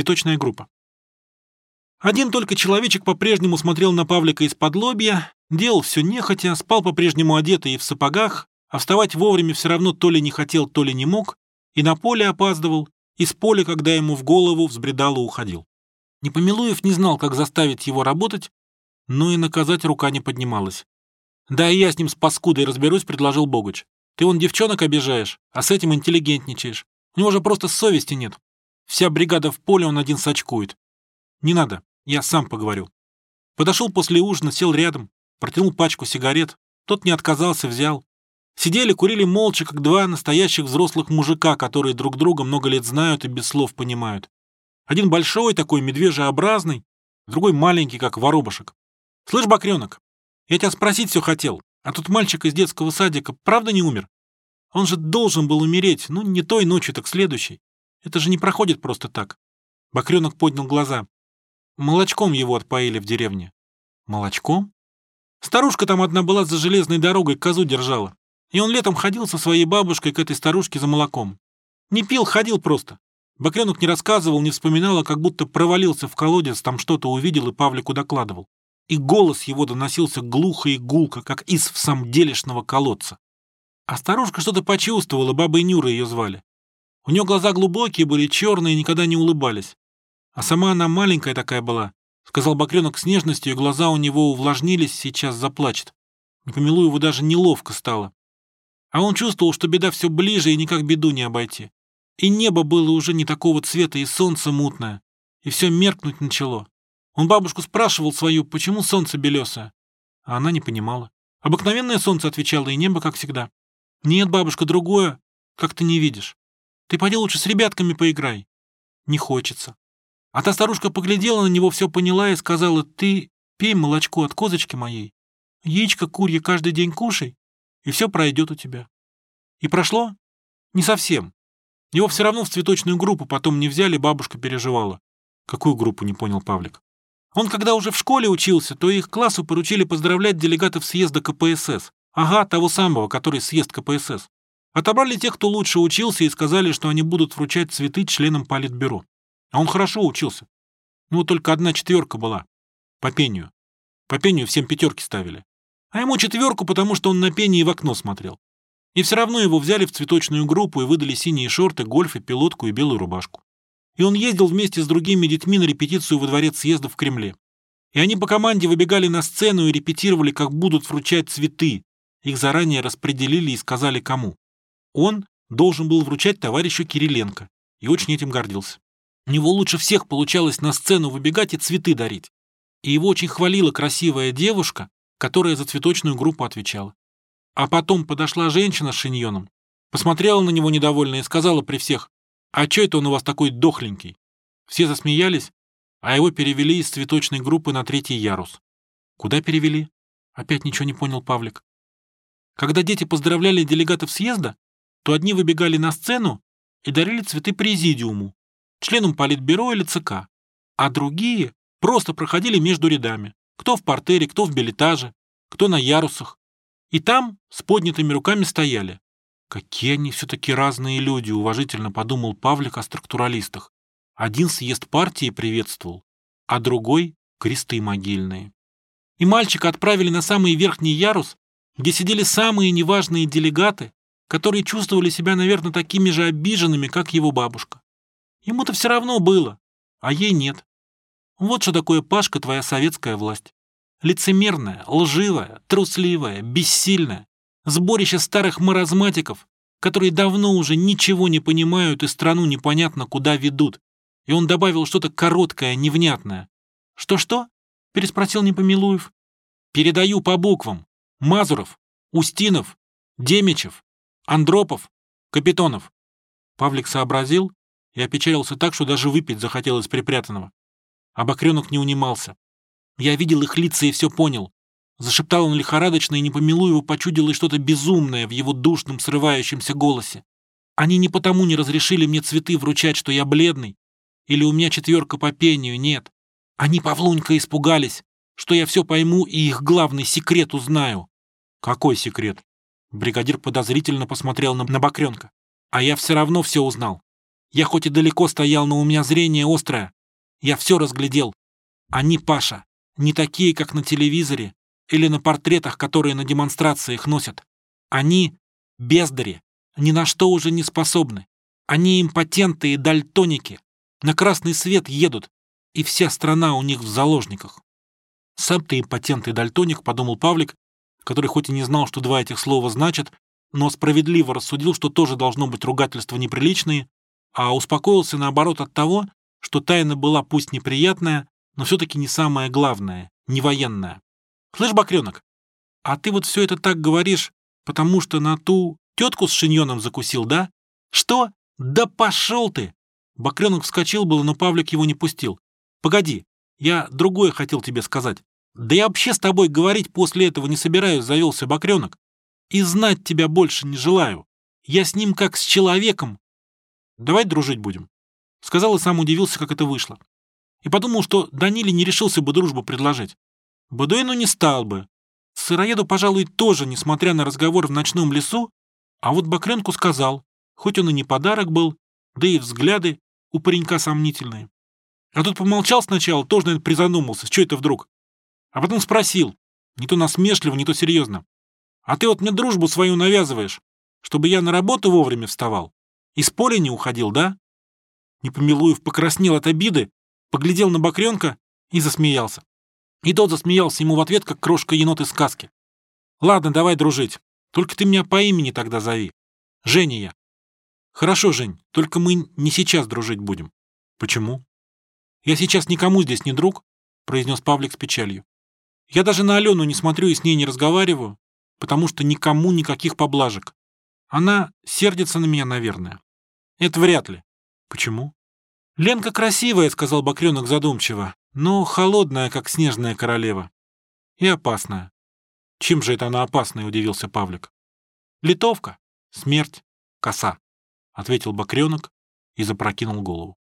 Цветочная группа. Один только человечек по-прежнему смотрел на Павлика из-под лобья, делал все нехотя, спал по-прежнему одетый и в сапогах, а вставать вовремя все равно то ли не хотел, то ли не мог, и на поле опаздывал, и с поля, когда ему в голову взбредало, уходил. Непомилуев не знал, как заставить его работать, но и наказать рука не поднималась. «Да и я с ним с паскудой разберусь», — предложил Богуч. «Ты он девчонок обижаешь, а с этим интеллигентничаешь. У него же просто совести нет. Вся бригада в поле, он один сачкует. Не надо, я сам поговорю». Подошел после ужина, сел рядом, протянул пачку сигарет. Тот не отказался, взял. Сидели, курили молча, как два настоящих взрослых мужика, которые друг друга много лет знают и без слов понимают. Один большой такой, медвежьеобразный, другой маленький, как воробушек. «Слышь, Бакрёнок, я тебя спросить все хотел, а тут мальчик из детского садика правда не умер? Он же должен был умереть, ну, не той ночью, так следующей. Это же не проходит просто так». Бакрёнок поднял глаза. Молочком его отпоили в деревне. Молочком? Старушка там одна была за железной дорогой, козу держала. И он летом ходил со своей бабушкой к этой старушке за молоком. Не пил, ходил просто. Бакренок не рассказывал, не вспоминал, а как будто провалился в колодец, там что-то увидел и Павлику докладывал. И голос его доносился глухо и гулко, как из в самом делешного колодца. А старушка что-то почувствовала, бабой Нюра ее звали. У нее глаза глубокие были, черные, никогда не улыбались. А сама она маленькая такая была, сказал Бакренок с нежностью, и глаза у него увлажнились, сейчас заплачет. Его даже неловко стало. А он чувствовал, что беда все ближе и никак беду не обойти. И небо было уже не такого цвета, и солнце мутное. И все меркнуть начало. Он бабушку спрашивал свою, почему солнце белесое. А она не понимала. Обыкновенное солнце отвечало, и небо, как всегда. Нет, бабушка, другое, как ты не видишь. Ты пойди лучше с ребятками поиграй. Не хочется. А та старушка поглядела на него, все поняла и сказала, ты пей молочко от козочки моей. Яичко курье каждый день кушай, и все пройдет у тебя. И прошло? Не совсем. Его все равно в цветочную группу потом не взяли, бабушка переживала. Какую группу, не понял Павлик. Он когда уже в школе учился, то их классу поручили поздравлять делегатов съезда КПСС. Ага, того самого, который съезд КПСС. Отобрали тех, кто лучше учился, и сказали, что они будут вручать цветы членам политбюро. А он хорошо учился. Ну, только одна четверка была. По пению. По пению всем пятерки ставили. А ему четверку, потому что он на пении в окно смотрел. И все равно его взяли в цветочную группу и выдали синие шорты, гольфы, пилотку и белую рубашку. И он ездил вместе с другими детьми на репетицию во дворец съездов в Кремле. И они по команде выбегали на сцену и репетировали, как будут вручать цветы. Их заранее распределили и сказали кому. Он должен был вручать товарищу Кириленко и очень этим гордился. У него лучше всех получалось на сцену выбегать и цветы дарить. И его очень хвалила красивая девушка, которая за цветочную группу отвечала. А потом подошла женщина с шиньоном, посмотрела на него недовольно и сказала при всех, «А чё это он у вас такой дохленький?» Все засмеялись, а его перевели из цветочной группы на третий ярус. Куда перевели? Опять ничего не понял Павлик. Когда дети поздравляли делегатов съезда, то одни выбегали на сцену и дарили цветы президиуму, членам политбюро или ЦК, а другие просто проходили между рядами, кто в портере, кто в билетаже, кто на ярусах, и там с поднятыми руками стояли. Какие они все-таки разные люди, уважительно подумал Павлик о структуралистах. Один съезд партии приветствовал, а другой — кресты могильные. И мальчика отправили на самый верхний ярус, где сидели самые неважные делегаты, которые чувствовали себя, наверное, такими же обиженными, как его бабушка. Ему-то все равно было, а ей нет. Вот что такое, Пашка, твоя советская власть. Лицемерная, лживая, трусливая, бессильная. Сборище старых маразматиков, которые давно уже ничего не понимают и страну непонятно куда ведут. И он добавил что-то короткое, невнятное. «Что-что?» — переспросил Непомилуев. «Передаю по буквам. Мазуров, Устинов, Демичев, Андропов, Капитонов». Павлик сообразил и опечалился так, что даже выпить захотелось припрятанного. Бакрёнок не унимался. Я видел их лица и все понял. Зашептал он лихорадочно, и не его почудилось что-то безумное в его душном, срывающемся голосе. Они не потому не разрешили мне цветы вручать, что я бледный, или у меня четверка по пению, нет. Они, Павлунька, испугались, что я все пойму и их главный секрет узнаю. Какой секрет? Бригадир подозрительно посмотрел на, на. А я все равно все узнал. Я хоть и далеко стоял, но у меня зрение острое. Я все разглядел. Они, Паша, не такие, как на телевизоре или на портретах, которые на демонстрациях носят. Они бездари, ни на что уже не способны. Они импотенты и дальтоники. На красный свет едут, и вся страна у них в заложниках. Сам ты импотент и дальтоник, подумал Павлик, который хоть и не знал, что два этих слова значат, но справедливо рассудил, что тоже должно быть ругательства неприличные, а успокоился наоборот от того, что тайна была пусть неприятная, но все-таки не самое главное, не военная. «Слышь, Бакренок, а ты вот все это так говоришь, потому что на ту тетку с шиньоном закусил, да? Что? Да пошел ты!» Бакренок вскочил было, но Павлик его не пустил. «Погоди, я другое хотел тебе сказать. Да я вообще с тобой говорить после этого не собираюсь, завелся Бакренок. И знать тебя больше не желаю. Я с ним как с человеком. Давай дружить будем. Сказал и сам удивился, как это вышло. И подумал, что Даниле не решился бы дружбу предложить. Бадуину не стал бы. Сыроеду, пожалуй, тоже, несмотря на разговор в ночном лесу, а вот Бакренку сказал, хоть он и не подарок был, да и взгляды у паренька сомнительные. А тут помолчал сначала, тоже, наверное, призадумался, что это вдруг. А потом спросил, не то насмешливо, не то серьезно. А ты вот мне дружбу свою навязываешь, чтобы я на работу вовремя вставал. Из поля не уходил, да? Непомилуев покраснел от обиды, поглядел на Бакренка и засмеялся. И тот засмеялся ему в ответ, как крошка енот из сказки. «Ладно, давай дружить. Только ты меня по имени тогда зови. Женя я». «Хорошо, Жень, только мы не сейчас дружить будем». «Почему?» «Я сейчас никому здесь не друг», — произнес Павлик с печалью. «Я даже на Алену не смотрю и с ней не разговариваю, потому что никому никаких поблажек. Она сердится на меня, наверное. Это вряд ли. Почему? Ленка красивая, сказал Бакренок задумчиво, но холодная, как снежная королева. И опасная. Чем же это она опасная, удивился Павлик. Литовка, смерть, коса, ответил Бакренок и запрокинул голову.